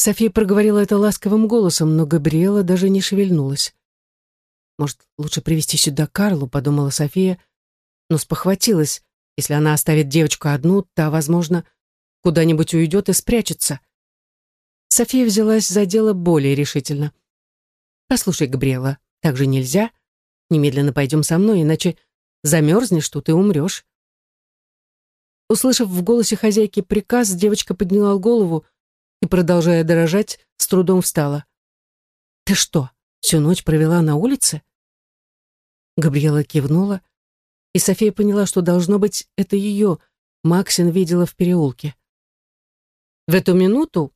София проговорила это ласковым голосом, но Габриэла даже не шевельнулась. «Может, лучше привести сюда Карлу», — подумала София, но спохватилась. Если она оставит девочку одну, та, возможно, куда-нибудь уйдет и спрячется. София взялась за дело более решительно. «Послушай, Габриэла, так же нельзя. Немедленно пойдем со мной, иначе замерзнешь тут и умрешь». Услышав в голосе хозяйки приказ, девочка подняла голову и, продолжая дрожать, с трудом встала. «Ты что, всю ночь провела на улице?» Габриэла кивнула, и София поняла, что, должно быть, это ее Максин видела в переулке. В эту минуту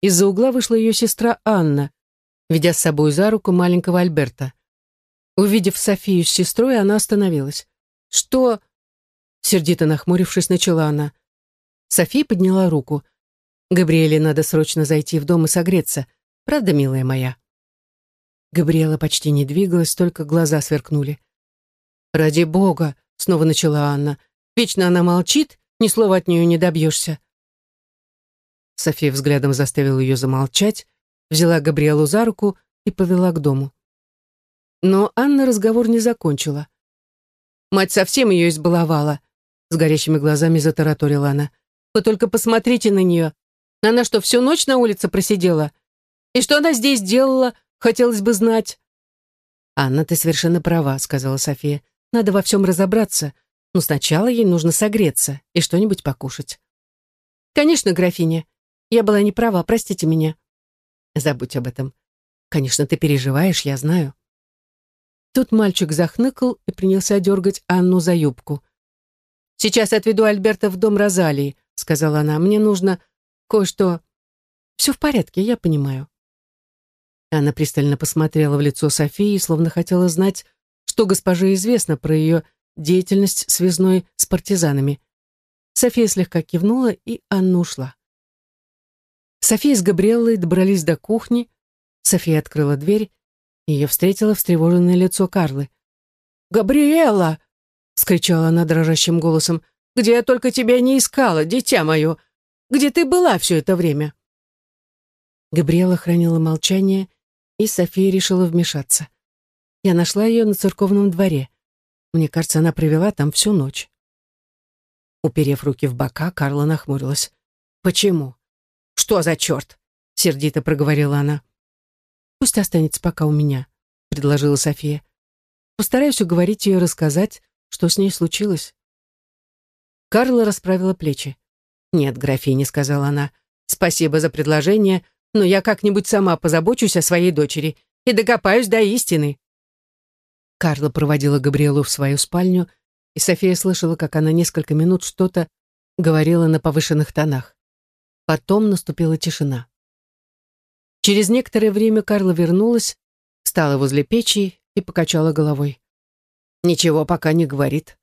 из-за угла вышла ее сестра Анна, ведя с собой за руку маленького Альберта. Увидев Софию с сестрой, она остановилась. «Что?» Сердито нахмурившись, начала она. София подняла руку. «Габриэле надо срочно зайти в дом и согреться. Правда, милая моя?» Габриэла почти не двигалась, только глаза сверкнули. «Ради бога!» — снова начала Анна. «Вечно она молчит, ни слова от нее не добьешься». София взглядом заставила ее замолчать, взяла Габриэлу за руку и повела к дому. Но Анна разговор не закончила. Мать совсем ее избаловала. С горящими глазами затараторила она. «Вы только посмотрите на нее. Она что, всю ночь на улице просидела? И что она здесь делала, хотелось бы знать». «Анна, ты совершенно права», — сказала София. «Надо во всем разобраться, но сначала ей нужно согреться и что-нибудь покушать». «Конечно, графиня. Я была не права, простите меня». «Забудь об этом. Конечно, ты переживаешь, я знаю». Тут мальчик захныкал и принялся дергать Анну за юбку. «Сейчас отведу Альберта в дом Розалии», — сказала она. «Мне нужно кое-что...» «Все в порядке, я понимаю». Она пристально посмотрела в лицо Софии, словно хотела знать, что госпоже известно про ее деятельность связной с партизанами. София слегка кивнула, и Анна ушла. София с Габриэллой добрались до кухни. София открыла дверь, и ее встретило встревоженное лицо Карлы. «Габриэла!» — скричала она дрожащим голосом. «Где я только тебя не искала, дитя мое! Где ты была все это время?» Габриэла хранила молчание, и София решила вмешаться. Я нашла ее на церковном дворе. Мне кажется, она провела там всю ночь. Уперев руки в бока, Карла нахмурилась. «Почему? Что за черт?» — сердито проговорила она. «Пусть останется пока у меня», — предложила София. «Постараюсь уговорить ее рассказать, что с ней случилось». Карла расправила плечи. «Нет, графиня», — сказала она, — «спасибо за предложение, но я как-нибудь сама позабочусь о своей дочери и докопаюсь до истины». Карла проводила Габриэлу в свою спальню, и София слышала, как она несколько минут что-то говорила на повышенных тонах. Потом наступила тишина. Через некоторое время Карла вернулась, встала возле печи и покачала головой. «Ничего пока не говорит.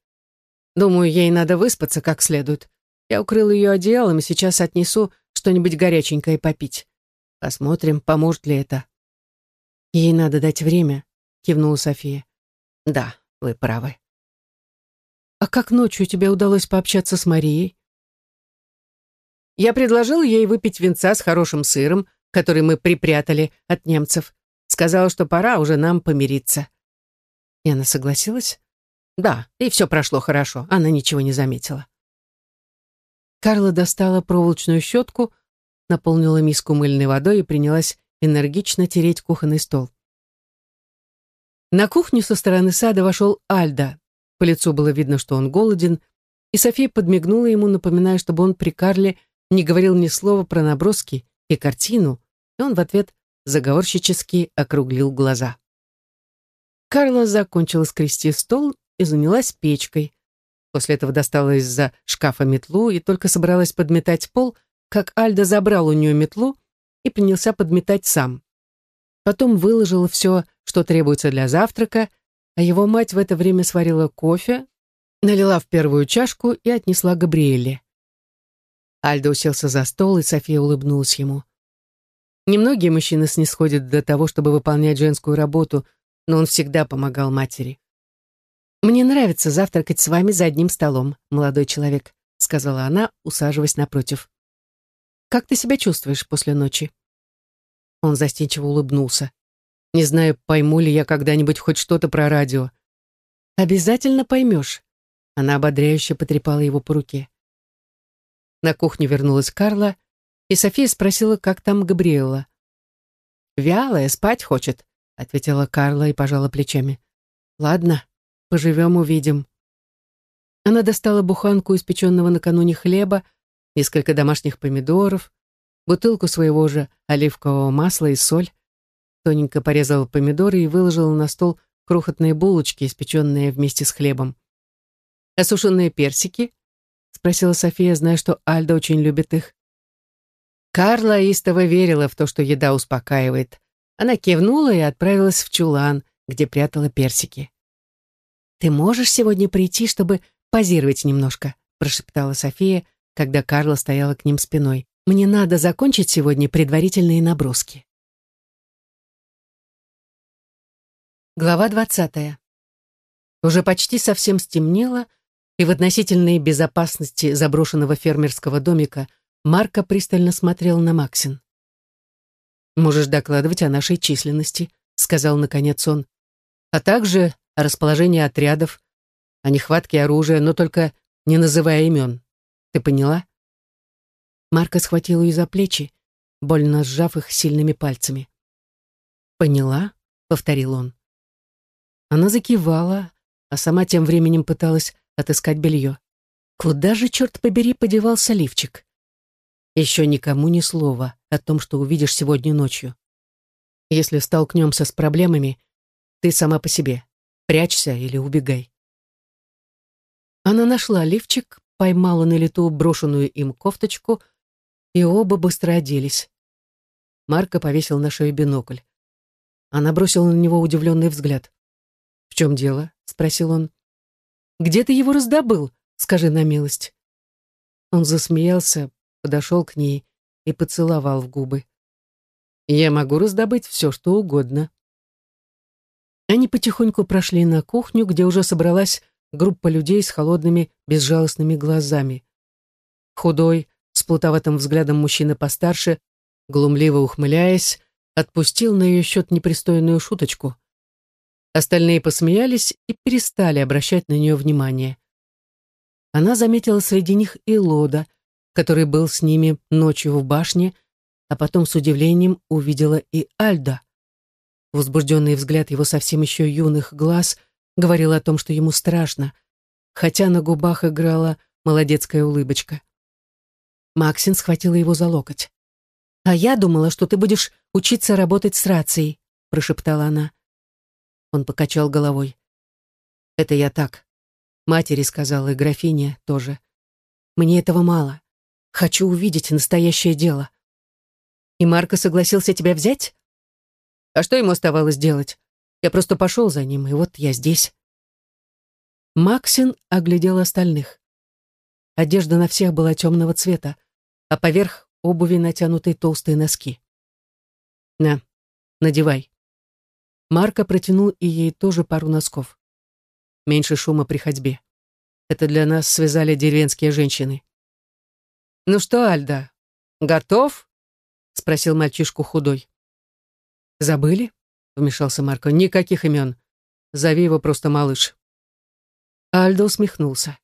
Думаю, ей надо выспаться как следует. Я укрыл ее одеялом и сейчас отнесу что-нибудь горяченькое попить. Посмотрим, поможет ли это. Ей надо дать время, кивнула София. Да, вы правы. А как ночью тебе удалось пообщаться с Марией? Я предложил ей выпить винца с хорошим сыром, который мы припрятали от немцев. Сказала, что пора уже нам помириться. И она согласилась? Да, и все прошло хорошо, она ничего не заметила. Карла достала проволочную щетку, наполнила миску мыльной водой и принялась энергично тереть кухонный стол. На кухню со стороны сада вошел Альда. По лицу было видно, что он голоден, и София подмигнула ему, напоминая, чтобы он при Карле не говорил ни слова про наброски и картину, и он в ответ заговорщически округлил глаза. Карла закончила скрести стол и занялась печкой. После этого достала из-за шкафа метлу и только собралась подметать пол, как Альда забрал у нее метлу и принялся подметать сам. Потом выложила все, что требуется для завтрака, а его мать в это время сварила кофе, налила в первую чашку и отнесла Габриэле. Альда уселся за стол, и София улыбнулась ему. Немногие мужчины снисходят до того, чтобы выполнять женскую работу, но он всегда помогал матери. «Мне нравится завтракать с вами за одним столом, молодой человек», сказала она, усаживаясь напротив. «Как ты себя чувствуешь после ночи?» Он застенчиво улыбнулся. «Не знаю, пойму ли я когда-нибудь хоть что-то про радио». «Обязательно поймешь». Она ободряюще потрепала его по руке. На кухню вернулась Карла, и София спросила, как там Габриэла. «Вялая, спать хочет», — ответила Карла и пожала плечами. «Ладно, поживем, увидим». Она достала буханку испеченного накануне хлеба, несколько домашних помидоров, бутылку своего же оливкового масла и соль, тоненько порезала помидоры и выложила на стол крохотные булочки, испеченные вместе с хлебом. «Осушенные персики?» — спросила София, зная, что Альда очень любит их. Карла истово верила в то, что еда успокаивает. Она кивнула и отправилась в чулан, где прятала персики. «Ты можешь сегодня прийти, чтобы позировать немножко?» прошептала София, когда Карла стояла к ним спиной. «Мне надо закончить сегодня предварительные наброски». Глава двадцатая. Уже почти совсем стемнело, и в относительной безопасности заброшенного фермерского домика Марко пристально смотрел на Максин. «Можешь докладывать о нашей численности», — сказал наконец он, «а также о расположении отрядов, о нехватке оружия, но только не называя имен. Ты поняла?» Марко схватил ее за плечи, больно сжав их сильными пальцами. «Поняла?» — повторил он. Она закивала, а сама тем временем пыталась отыскать белье. Куда же, черт побери, подевался лифчик? Еще никому ни слова о том, что увидишь сегодня ночью. Если столкнемся с проблемами, ты сама по себе. Прячься или убегай. Она нашла лифчик, поймала на лету брошенную им кофточку, и оба быстро оделись. Марко повесил на шею бинокль. Она бросила на него удивленный взгляд. «В чем дело?» — спросил он. «Где ты его раздобыл? Скажи на милость». Он засмеялся, подошел к ней и поцеловал в губы. «Я могу раздобыть все, что угодно». Они потихоньку прошли на кухню, где уже собралась группа людей с холодными, безжалостными глазами. Худой, с плутоватым взглядом мужчина постарше, глумливо ухмыляясь, отпустил на ее счет непристойную шуточку. Остальные посмеялись и перестали обращать на нее внимание. Она заметила среди них и Лода, который был с ними ночью в башне, а потом с удивлением увидела и Альда. Возбужденный взгляд его совсем еще юных глаз говорил о том, что ему страшно, хотя на губах играла молодецкая улыбочка. Максин схватила его за локоть. «А я думала, что ты будешь учиться работать с рацией», прошептала она. Он покачал головой. «Это я так. Матери сказала, и графиня тоже. Мне этого мало. Хочу увидеть настоящее дело. И Марко согласился тебя взять? А что ему оставалось делать? Я просто пошел за ним, и вот я здесь. Максин оглядел остальных. Одежда на всех была темного цвета, а поверх обуви натянуты толстые носки. «На, надевай». Марко протянул и ей тоже пару носков. Меньше шума при ходьбе. Это для нас связали деревенские женщины. «Ну что, Альда, готов?» — спросил мальчишку худой. «Забыли?» — вмешался Марко. «Никаких имен. Зови его просто малыш». Альда усмехнулся.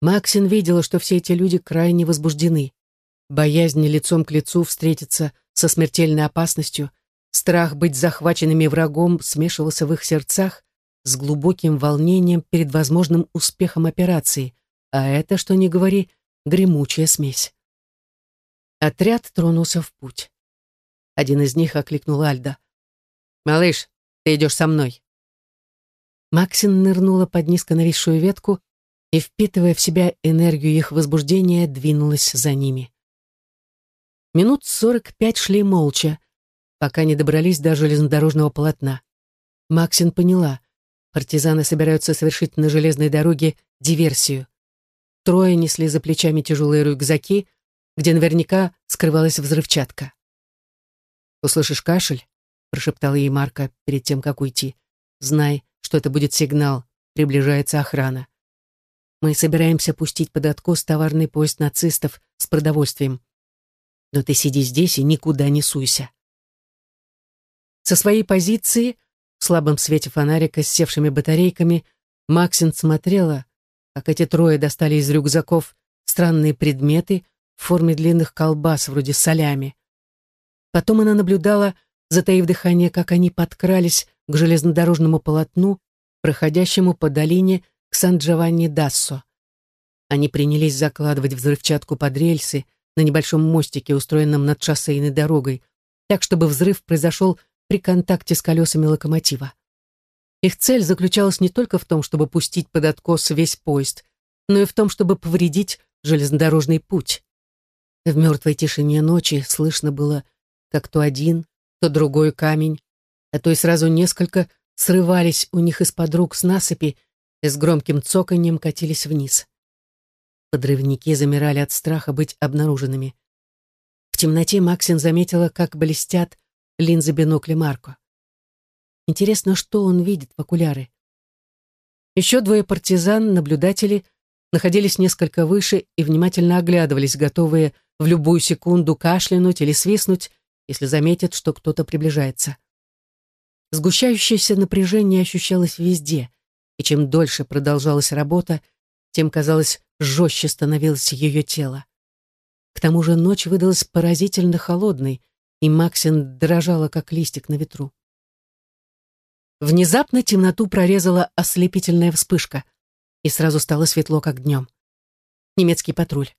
Максин видела, что все эти люди крайне возбуждены. Боязнь лицом к лицу встретиться со смертельной опасностью, страх быть захваченными врагом смешивался в их сердцах с глубоким волнением перед возможным успехом операции, а это, что ни говори, — гремучая смесь. Отряд тронулся в путь. Один из них окликнул Альда. «Малыш, ты идешь со мной». Максин нырнула под низко нависшую ветку и, впитывая в себя энергию их возбуждения, двинулась за ними. Минут сорок пять шли молча, пока не добрались до железнодорожного полотна. Максин поняла, партизаны собираются совершить на железной дороге диверсию. Трое несли за плечами тяжелые рюкзаки, где наверняка скрывалась взрывчатка. «Услышишь кашель?» — прошептала ей Марка перед тем, как уйти. «Знай, что это будет сигнал. Приближается охрана. Мы собираемся пустить под откос товарный поезд нацистов с продовольствием. Но ты сиди здесь и никуда не суйся». Со своей позиции, в слабом свете фонарика с севшими батарейками, Максин смотрела, как эти трое достали из рюкзаков странные предметы в форме длинных колбас, вроде солями. Потом она наблюдала, затаив дыхание, как они подкрались к железнодорожному полотну, проходящему по долине к Сан-Джованни-Дассо. Они принялись закладывать взрывчатку под рельсы на небольшом мостике, устроенном над шоссейной дорогой, так, чтобы взрыв произошел при контакте с колесами локомотива. Их цель заключалась не только в том, чтобы пустить под откос весь поезд, но и в том, чтобы повредить железнодорожный путь. В мертвой тишине ночи слышно было, как то один, то другой камень, а то и сразу несколько срывались у них из-под рук с насыпи и с громким цоканьем катились вниз. Подрывники замирали от страха быть обнаруженными. В темноте Максин заметила, как блестят линзы бинокля Марко. Интересно, что он видит в окуляры. Еще двое партизан, наблюдатели, находились несколько выше и внимательно оглядывались, готовые в любую секунду кашлянуть или свистнуть, если заметят, что кто-то приближается. Сгущающееся напряжение ощущалось везде, и чем дольше продолжалась работа, тем, казалось, жестче становилось ее тело. К тому же ночь выдалась поразительно холодной, и Максин дрожала, как листик на ветру. Внезапно темноту прорезала ослепительная вспышка, и сразу стало светло, как днем. Немецкий патруль.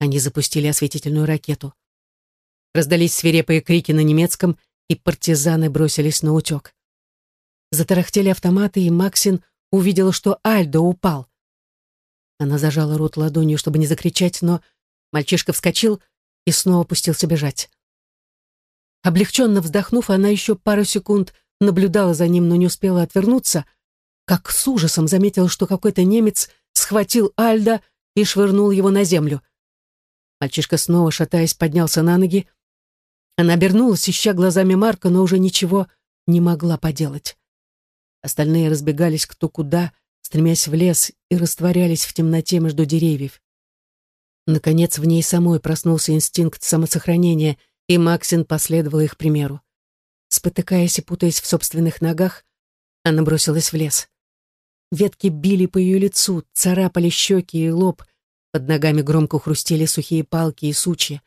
Они запустили осветительную ракету. Раздались свирепые крики на немецком, и партизаны бросились на утек. Затарахтели автоматы, и Максин увидела, что Альдо упал. Она зажала рот ладонью, чтобы не закричать, но мальчишка вскочил и снова пустился бежать. Облегченно вздохнув, она еще пару секунд наблюдала за ним, но не успела отвернуться, как с ужасом заметила, что какой-то немец схватил Альда и швырнул его на землю. Мальчишка снова, шатаясь, поднялся на ноги. Она обернулась, ища глазами Марка, но уже ничего не могла поделать. Остальные разбегались кто куда, стремясь в лес и растворялись в темноте между деревьев. Наконец в ней самой проснулся инстинкт самосохранения, и Максин последовала их примеру. Спотыкаясь и путаясь в собственных ногах, она бросилась в лес. Ветки били по ее лицу, царапали щеки и лоб, под ногами громко хрустели сухие палки и сучья.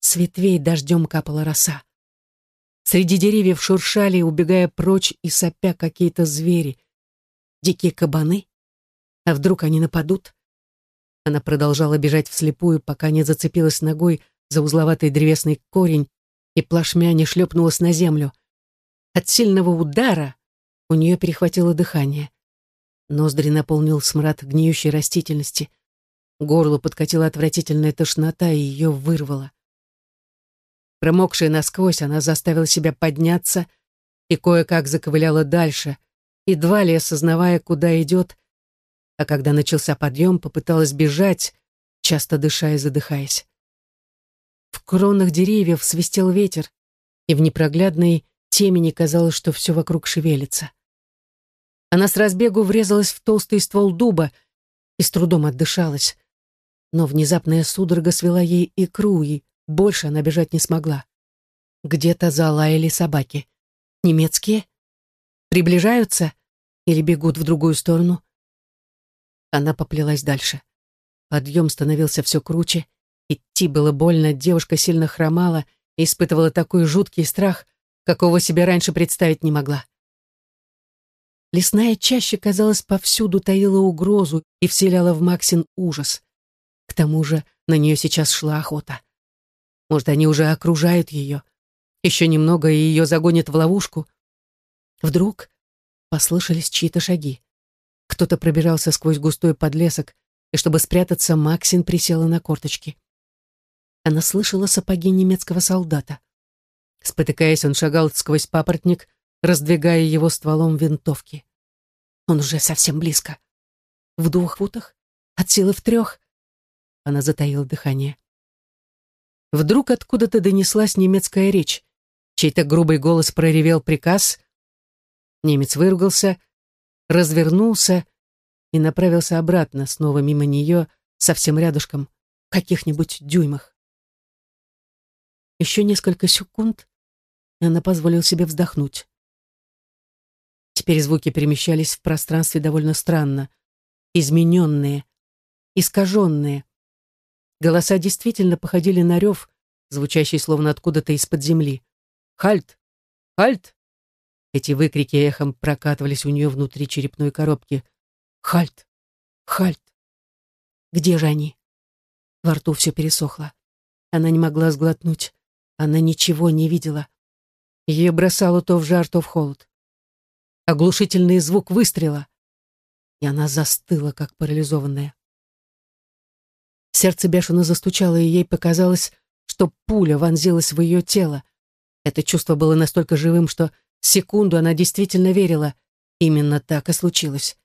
С ветвей дождем капала роса. Среди деревьев шуршали, убегая прочь и сопя какие-то звери. Дикие кабаны? А вдруг они нападут? Она продолжала бежать вслепую, пока не зацепилась ногой за узловатый древесный корень и плашмя не шлепнулась на землю. От сильного удара у нее перехватило дыхание. Ноздри наполнил смрад гниющей растительности. Горло подкатила отвратительная тошнота, и ее вырвало. Промокшая насквозь, она заставила себя подняться и кое-как заковыляла дальше, едва ли осознавая, куда идет, а когда начался подъем, попыталась бежать, часто дыша и задыхаясь. В кронах деревьев свистел ветер, и в непроглядной темени казалось, что все вокруг шевелится. Она с разбегу врезалась в толстый ствол дуба и с трудом отдышалась. Но внезапная судорога свела ей икру, и больше она бежать не смогла. Где-то залаяли собаки. Немецкие? Приближаются или бегут в другую сторону? Она поплелась дальше. Подъем становился все круче, Идти было больно, девушка сильно хромала и испытывала такой жуткий страх, какого себе раньше представить не могла. Лесная чаще, казалось, повсюду таила угрозу и вселяла в Максин ужас. К тому же на нее сейчас шла охота. Может, они уже окружают ее. Еще немного, и ее загонят в ловушку. Вдруг послышались чьи-то шаги. Кто-то пробирался сквозь густой подлесок, и чтобы спрятаться, Максин присела на корточки. Она слышала сапоги немецкого солдата. Спотыкаясь, он шагал сквозь папоротник, раздвигая его стволом винтовки. Он уже совсем близко. В двух футах? От силы в трех? Она затаила дыхание. Вдруг откуда-то донеслась немецкая речь. Чей-то грубый голос проревел приказ. Немец выругался, развернулся и направился обратно, снова мимо нее, совсем рядышком, в каких-нибудь дюймах. Еще несколько секунд, и она позволила себе вздохнуть. Теперь звуки перемещались в пространстве довольно странно. Измененные, искаженные. Голоса действительно походили на рев, звучащий словно откуда-то из-под земли. «Хальт! Хальт!» Эти выкрики эхом прокатывались у нее внутри черепной коробки. «Хальт! Хальт!» Где же они? Во рту все пересохло. Она не могла сглотнуть. Она ничего не видела. Ее бросало то в жар, то в холод. Оглушительный звук выстрела. И она застыла, как парализованная. Сердце бешено застучало, и ей показалось, что пуля вонзилась в ее тело. Это чувство было настолько живым, что секунду она действительно верила. Именно так и случилось.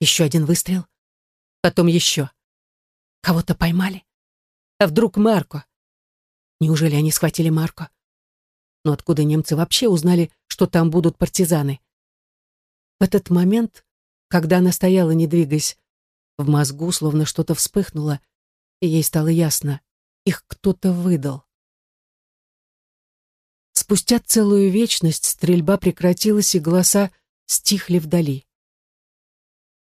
Еще один выстрел. Потом еще. Кого-то поймали. А вдруг Марко? Неужели они схватили Марко? Но откуда немцы вообще узнали, что там будут партизаны? В этот момент, когда она стояла, не двигаясь, в мозгу словно что-то вспыхнуло, и ей стало ясно, их кто-то выдал. Спустя целую вечность стрельба прекратилась, и голоса стихли вдали.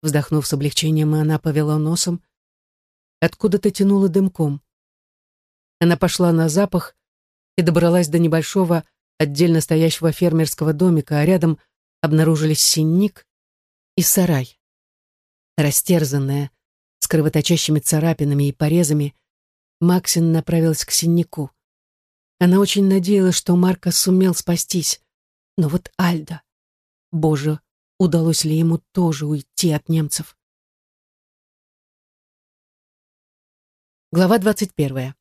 Вздохнув с облегчением, она повела носом. Откуда-то тянуло дымком. Она пошла на запах и добралась до небольшого, отдельно стоящего фермерского домика, а рядом обнаружились синник и сарай. Растерзанная, с кровоточащими царапинами и порезами, Максин направилась к синнику. Она очень надеялась, что Марко сумел спастись. Но вот Альда... Боже, удалось ли ему тоже уйти от немцев? Глава двадцать первая.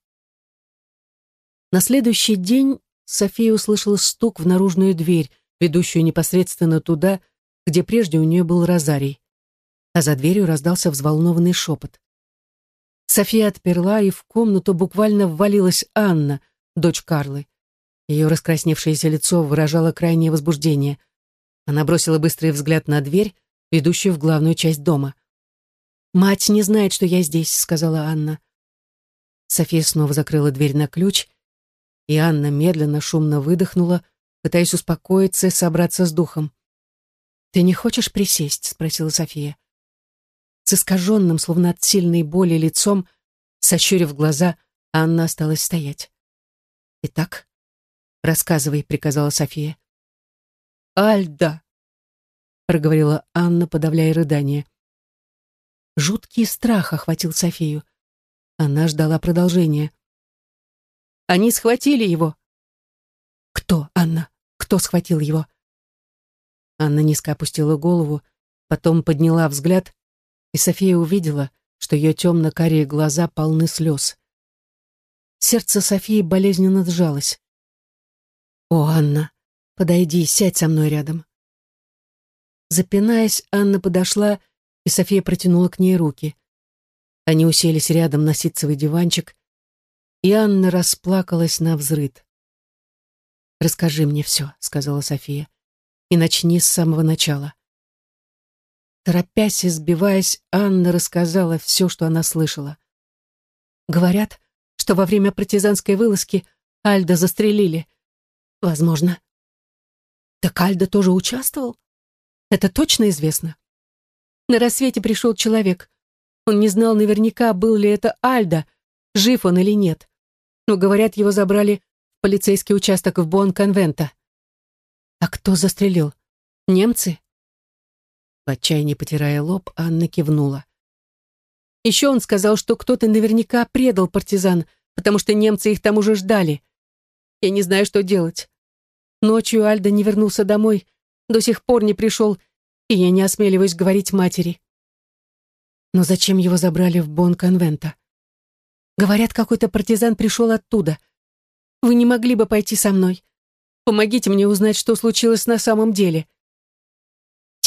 На следующий день София услышала стук в наружную дверь, ведущую непосредственно туда, где прежде у нее был розарий. А за дверью раздался взволнованный шепот. София отперла, и в комнату буквально ввалилась Анна, дочь Карлы. Ее раскрасневшееся лицо выражало крайнее возбуждение. Она бросила быстрый взгляд на дверь, ведущую в главную часть дома. «Мать не знает, что я здесь», — сказала Анна. София снова закрыла дверь на ключ и Анна медленно, шумно выдохнула, пытаясь успокоиться и собраться с духом. «Ты не хочешь присесть?» — спросила София. С искаженным, словно от сильной боли лицом, сощурив глаза, Анна осталась стоять. «Итак, рассказывай», — приказала София. «Альда!» — проговорила Анна, подавляя рыдание. Жуткий страх охватил Софию. Она ждала продолжения. Они схватили его. Кто, Анна? Кто схватил его? Анна низко опустила голову, потом подняла взгляд, и София увидела, что ее темно-карие глаза полны слез. Сердце Софии болезненно сжалось. «О, Анна, подойди, сядь со мной рядом». Запинаясь, Анна подошла, и София протянула к ней руки. Они уселись рядом на ситцевый диванчик, и Анна расплакалась на взрыд. «Расскажи мне все», — сказала София, — «и начни с самого начала». Торопясь и сбиваясь, Анна рассказала все, что она слышала. Говорят, что во время партизанской вылазки Альда застрелили. Возможно. Так Альда тоже участвовал? Это точно известно. На рассвете пришел человек. Он не знал наверняка, был ли это Альда, жив он или нет. Но, говорят, его забрали в полицейский участок в Бон-Конвента. А кто застрелил? Немцы? В отчаянии потирая лоб, Анна кивнула. Еще он сказал, что кто-то наверняка предал партизан, потому что немцы их там уже ждали. Я не знаю, что делать. Ночью Альда не вернулся домой, до сих пор не пришел, и я не осмеливаюсь говорить матери. Но зачем его забрали в Бон-Конвента? Говорят, какой-то партизан пришел оттуда. Вы не могли бы пойти со мной? Помогите мне узнать, что случилось на самом деле.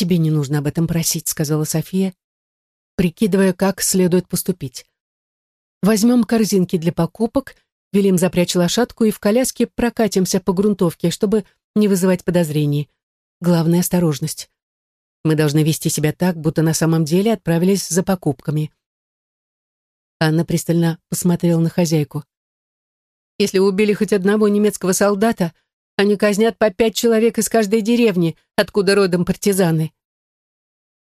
Тебе не нужно об этом просить, сказала София, прикидывая, как следует поступить. Возьмем корзинки для покупок, велим запрячь лошадку и в коляске прокатимся по грунтовке, чтобы не вызывать подозрений. Главная осторожность. Мы должны вести себя так, будто на самом деле отправились за покупками. Анна пристально посмотрела на хозяйку. «Если убили хоть одного немецкого солдата, Они казнят по пять человек из каждой деревни, откуда родом партизаны.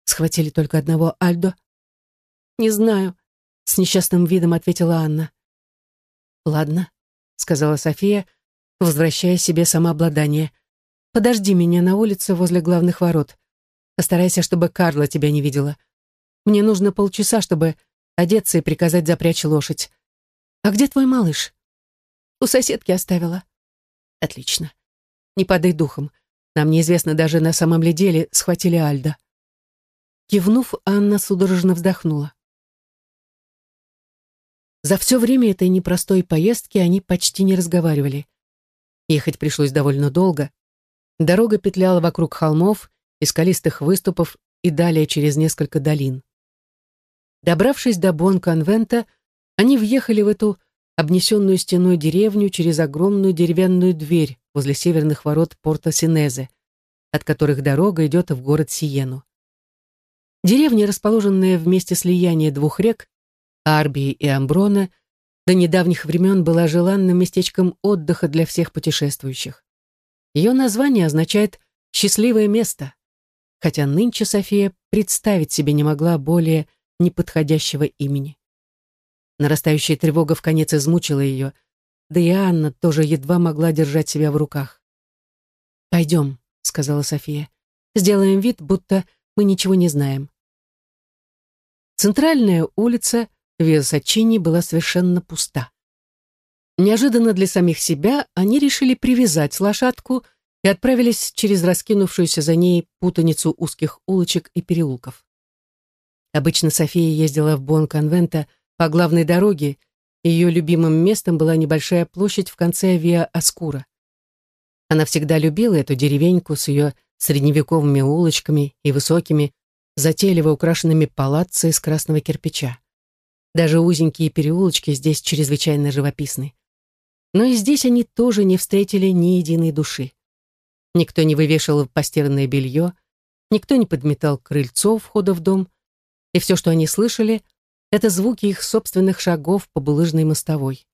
Схватили только одного Альдо. Не знаю, с несчастным видом ответила Анна. Ладно, сказала София, возвращая себе самообладание. Подожди меня на улице возле главных ворот. Постарайся, чтобы Карла тебя не видела. Мне нужно полчаса, чтобы одеться и приказать запрячь лошадь. А где твой малыш? У соседки оставила. Отлично. Не падай духом. Нам неизвестно даже на самом ли деле, схватили Альда. Кивнув, Анна судорожно вздохнула. За все время этой непростой поездки они почти не разговаривали. Ехать пришлось довольно долго. Дорога петляла вокруг холмов и скалистых выступов и далее через несколько долин. Добравшись до Бон-конвента, они въехали в эту обнесенную стеной деревню через огромную деревянную дверь возле северных ворот порта Синезе, от которых дорога идет в город Сиену. Деревня, расположенная в месте слияния двух рек, Арбии и Амброна, до недавних времен была желанным местечком отдыха для всех путешествующих. Ее название означает «счастливое место», хотя нынче София представить себе не могла более неподходящего имени. Нарастающая тревога в конец измучила ее, да и Анна тоже едва могла держать себя в руках. «Пойдем», — сказала София. «Сделаем вид, будто мы ничего не знаем». Центральная улица Виасачини была совершенно пуста. Неожиданно для самих себя они решили привязать лошадку и отправились через раскинувшуюся за ней путаницу узких улочек и переулков. Обычно София ездила в Бон-Конвента по главной дороге, ее любимым местом была небольшая площадь в конце Виа Аскура. Она всегда любила эту деревеньку с ее средневековыми улочками и высокими, затейливо украшенными палаццо из красного кирпича. Даже узенькие переулочки здесь чрезвычайно живописны. Но и здесь они тоже не встретили ни единой души. Никто не вывешивал постиранное белье, никто не подметал крыльцо входа в дом, и все, что они слышали, это звуки их собственных шагов по булыжной мостовой.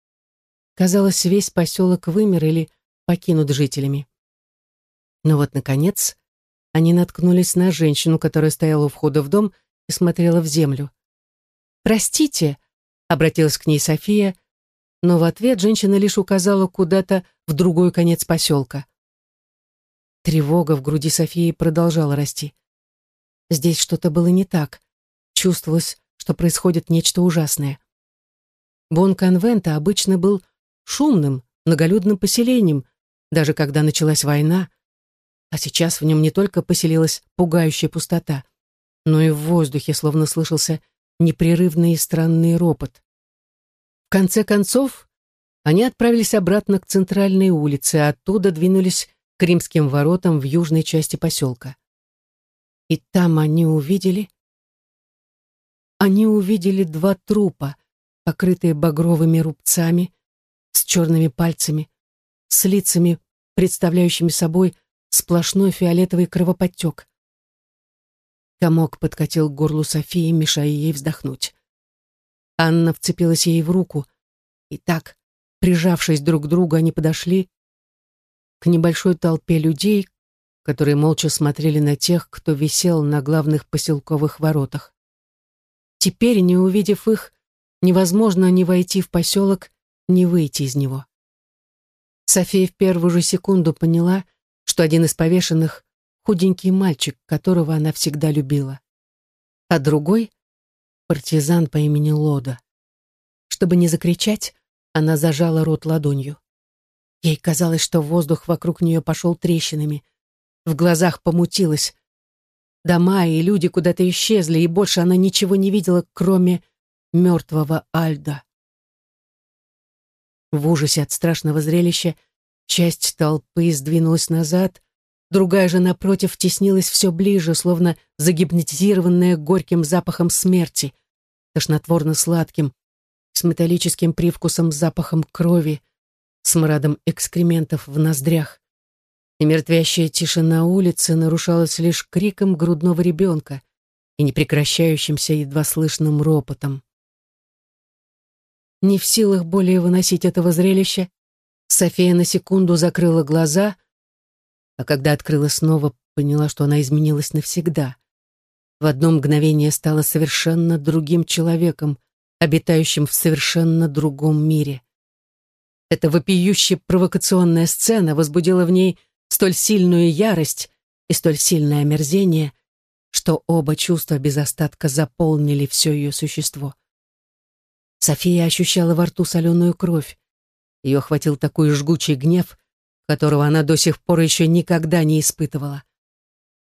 Казалось, весь поселок вымер или покинут жителями. Но вот, наконец, они наткнулись на женщину, которая стояла у входа в дом и смотрела в землю. «Простите», — обратилась к ней София, но в ответ женщина лишь указала куда-то в другой конец поселка. Тревога в груди Софии продолжала расти. Здесь что-то было не так. Чувствовалось, что происходит нечто ужасное. Бон-Конвента обычно был шумным, многолюдным поселением, даже когда началась война, а сейчас в нем не только поселилась пугающая пустота, но и в воздухе словно слышался непрерывный и странный ропот. В конце концов, они отправились обратно к центральной улице, а оттуда двинулись к римским воротам в южной части поселка. И там они увидели они увидели два трупа, покрытые багровыми рубцами, с черными пальцами, с лицами, представляющими собой сплошной фиолетовый кровоподтек. Комок подкатил к горлу Софии, мешая ей вздохнуть. Анна вцепилась ей в руку, и так, прижавшись друг к другу, они подошли к небольшой толпе людей, которые молча смотрели на тех, кто висел на главных поселковых воротах. Теперь, не увидев их, невозможно ни войти в поселок, ни выйти из него. София в первую же секунду поняла, что один из повешенных — худенький мальчик, которого она всегда любила. А другой — партизан по имени Лода. Чтобы не закричать, она зажала рот ладонью. Ей казалось, что воздух вокруг нее пошел трещинами. В глазах помутилось, Дома и люди куда-то исчезли, и больше она ничего не видела, кроме мертвого Альда. В ужасе от страшного зрелища часть толпы сдвинулась назад, другая же, напротив, теснилась все ближе, словно загипнотизированная горьким запахом смерти, тошнотворно-сладким, с металлическим привкусом запахом крови, смрадом экскрементов в ноздрях и мертвящая тишина улицы нарушалась лишь криком грудного ребенка и непрекращающимся едва слышным ропотом. Не в силах более выносить этого зрелища, София на секунду закрыла глаза, а когда открыла снова, поняла, что она изменилась навсегда. В одно мгновение стала совершенно другим человеком, обитающим в совершенно другом мире. Эта вопиющая провокационная сцена возбудила в ней столь сильную ярость и столь сильное омерзение, что оба чувства без остатка заполнили все ее существо. София ощущала во рту соленую кровь. Ее охватил такой жгучий гнев, которого она до сих пор еще никогда не испытывала.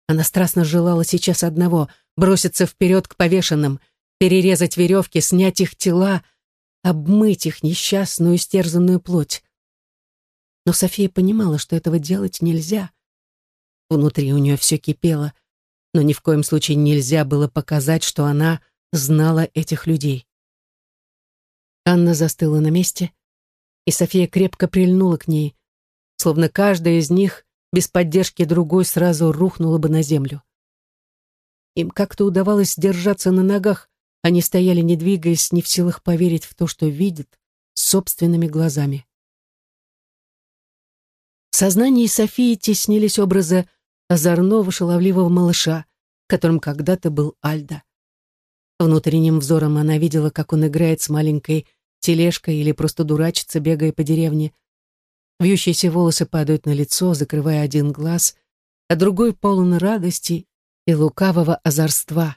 Она страстно желала сейчас одного — броситься вперед к повешенным, перерезать веревки, снять их тела, обмыть их несчастную, стерзанную плоть. Но София понимала, что этого делать нельзя. Внутри у нее все кипело, но ни в коем случае нельзя было показать, что она знала этих людей. Анна застыла на месте, и София крепко прильнула к ней, словно каждая из них без поддержки другой сразу рухнула бы на землю. Им как-то удавалось держаться на ногах, они стояли, не двигаясь, не в силах поверить в то, что видят собственными глазами. В сознании Софии теснились образы озорного шаловливого малыша, которым когда-то был Альда. Внутренним взором она видела, как он играет с маленькой тележкой или просто дурачится, бегая по деревне. Вьющиеся волосы падают на лицо, закрывая один глаз, а другой полон радости и лукавого озорства.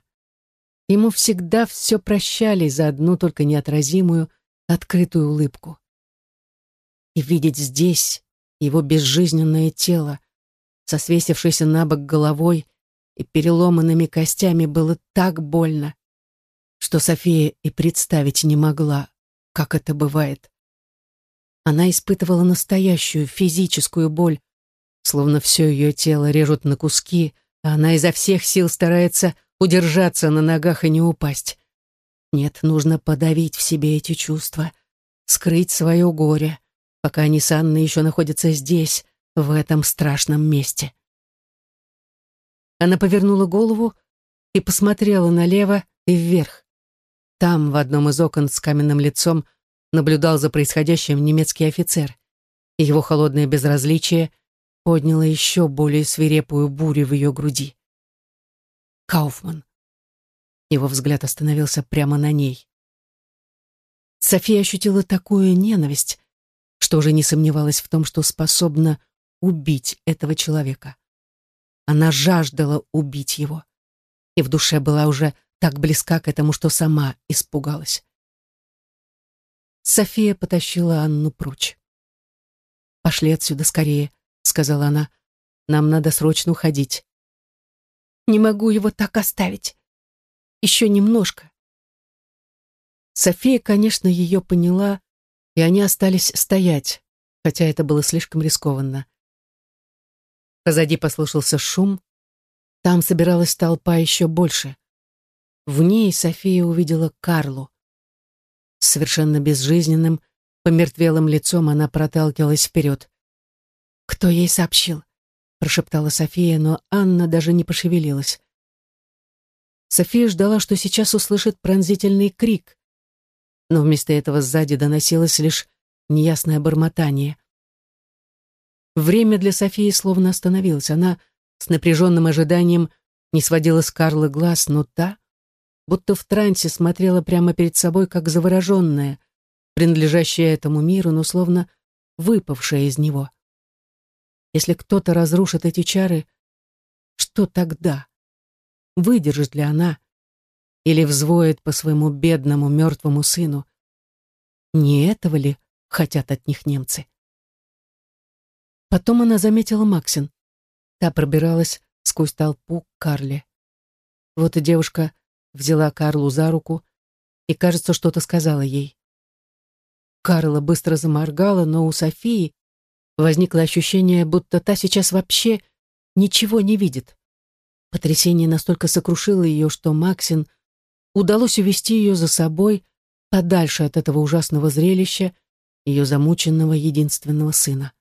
Ему всегда все прощали за одну только неотразимую, открытую улыбку. И видеть здесь его безжизненное тело, сосвесившееся на бок головой и переломанными костями, было так больно, что София и представить не могла, как это бывает. Она испытывала настоящую физическую боль, словно все ее тело режут на куски, а она изо всех сил старается удержаться на ногах и не упасть. Нет, нужно подавить в себе эти чувства, скрыть свое горе, пока они с Анной еще находятся здесь, в этом страшном месте. Она повернула голову и посмотрела налево и вверх. Там, в одном из окон с каменным лицом, наблюдал за происходящим немецкий офицер. И его холодное безразличие подняло еще более свирепую бурю в ее груди. Кауфман. Его взгляд остановился прямо на ней. София ощутила такую ненависть, что уже не сомневалась в том, что способна убить этого человека. Она жаждала убить его, и в душе была уже так близка к этому, что сама испугалась. София потащила Анну прочь. «Пошли отсюда скорее», — сказала она. «Нам надо срочно уходить». Не могу его так оставить. Еще немножко. София, конечно, ее поняла, и они остались стоять, хотя это было слишком рискованно. Позади послышался шум. Там собиралась толпа еще больше. В ней София увидела Карлу. совершенно безжизненным, помертвелым лицом она проталкивалась вперед. Кто ей сообщил? прошептала София, но Анна даже не пошевелилась. София ждала, что сейчас услышит пронзительный крик, но вместо этого сзади доносилось лишь неясное бормотание. Время для Софии словно остановилось. Она с напряженным ожиданием не сводила с Карлы глаз, но та, будто в трансе, смотрела прямо перед собой, как завороженная, принадлежащая этому миру, но словно выпавшая из него. Если кто-то разрушит эти чары, что тогда? Выдержит ли она? Или взвоет по своему бедному мертвому сыну? Не этого ли хотят от них немцы? Потом она заметила Максин. Та пробиралась сквозь толпу к Карле. Вот и девушка взяла Карлу за руку и, кажется, что-то сказала ей. Карла быстро заморгала, но у Софии Возникло ощущение, будто та сейчас вообще ничего не видит. Потрясение настолько сокрушило ее, что Максин удалось увести ее за собой подальше от этого ужасного зрелища, ее замученного единственного сына.